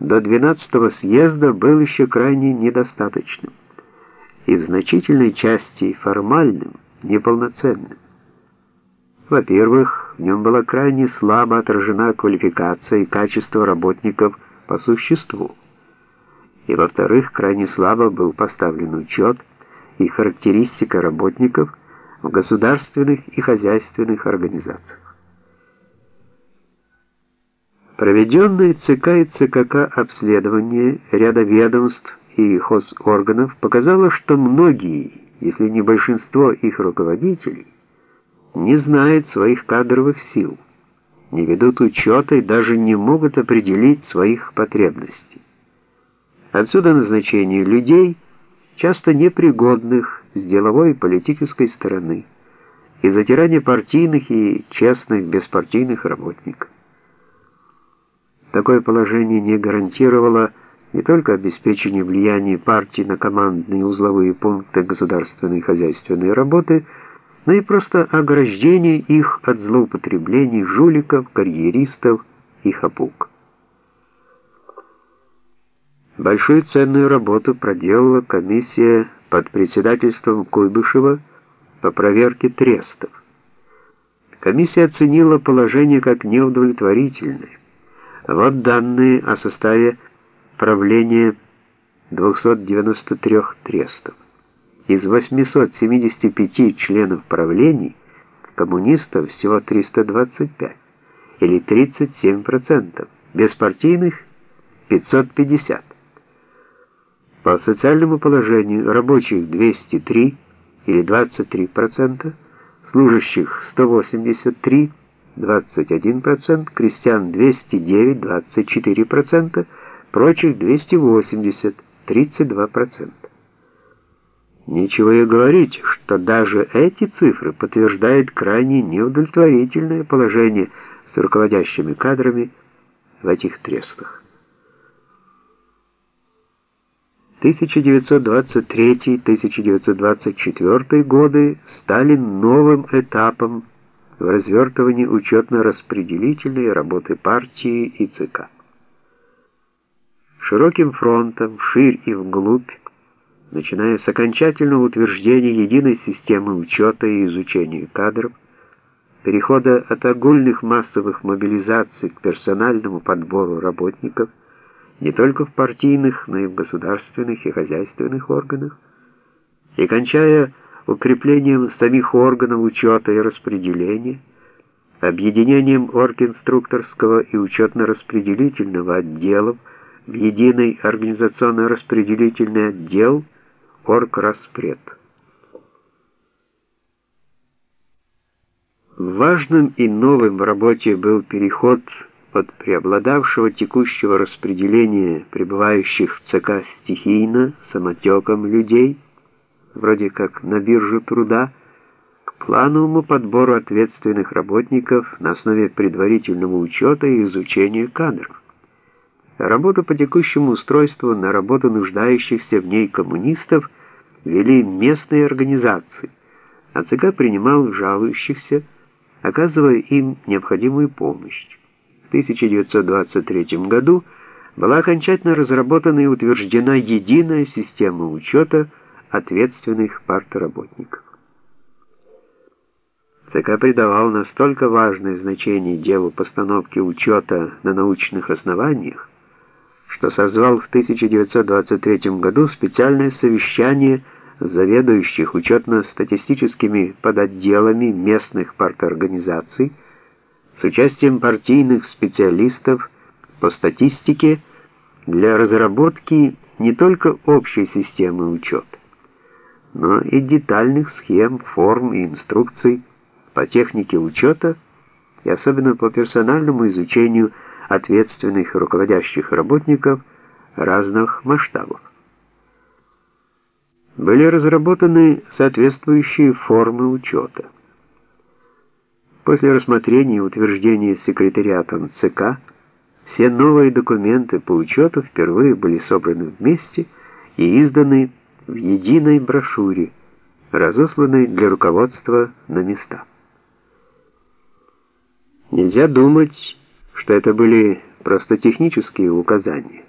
до 12-го съезда был еще крайне недостаточным и в значительной части формальным, неполноценным. Во-первых, в нем была крайне слабо отражена квалификация и качество работников по существу. И во-вторых, крайне слабо был поставлен учет и характеристика работников в государственных и хозяйственных организациях. Проведенное ЦК и ЦКК обследование ряда ведомств и хозорганов показало, что многие, если не большинство их руководителей, не знают своих кадровых сил, не ведут учета и даже не могут определить своих потребностей. Отсюда назначение людей, часто непригодных с деловой и политической стороны, и затирание партийных и честных беспартийных работников. Такое положение не гарантировало не только обеспечение влияния партии на командные узловые пункты государственной хозяйственной работы, но и просто ограждение их от злоупотреблений жуликов, карьеристов и хапук. Большую ценную работу проделала комиссия под председательством Куйбышева по проверке трестов. Комиссия оценила положение как неудовлетворительное. Вот данные о составе правления 293 трестов. Из 875 членов правлений коммунистов всего 325, или 37%, беспартийных 550. По социальному положению рабочих 203 или 23%, служащих 183, 21%, крестьян 209, 24%, прочих 280, 32%. Нечего и говорить, что даже эти цифры подтверждают крайне неудовлетворительное положение с руководящими кадрами в этих трестах. 1923-1924 годы стали новым этапом в развертывании учетно-распределительной работы партии и ЦК. Широким фронтом, вширь и вглубь, начиная с окончательного утверждения единой системы учета и изучения кадров, перехода от огульных массовых мобилизаций к персональному подбору работников, не только в партийных, но и в государственных и хозяйственных органах, и кончая укреплением самих органов учета и распределения, объединением оргинструкторского и учетно-распределительного отделов в единый организационно-распределительный отдел Орграспред. Важным и новым в работе был переход от преобладавшего текущего распределения пребывающих в ЦК стихийно, самотеком людей, вроде как на биржу труда, к плановому подбору ответственных работников на основе предварительного учета и изучения кадров. Работу по текущему устройству на работу нуждающихся в ней коммунистов вели местные организации, а ЦК принимал жалующихся, оказывая им необходимую помощь. В 1923 году была окончательно разработана и утверждена единая система учета ответственных партработников. ЦК придавал настолько важное значение делу постановки учета на научных основаниях, что созвал в 1923 году специальное совещание заведующих учетно-статистическими подотделами местных парторганизаций с участием партийных специалистов по статистике для разработки не только общей системы учета, но и детальных схем, форм и инструкций по технике учета и особенно по персональному изучению ответственных руководящих работников разных масштабов. Были разработаны соответствующие формы учета. После рассмотрения и утверждения секретариатом ЦК все новые документы по учету впервые были собраны вместе и изданы в единой брошюре, разосланной для руководства на места. Нельзя думать, что это были просто технические указания.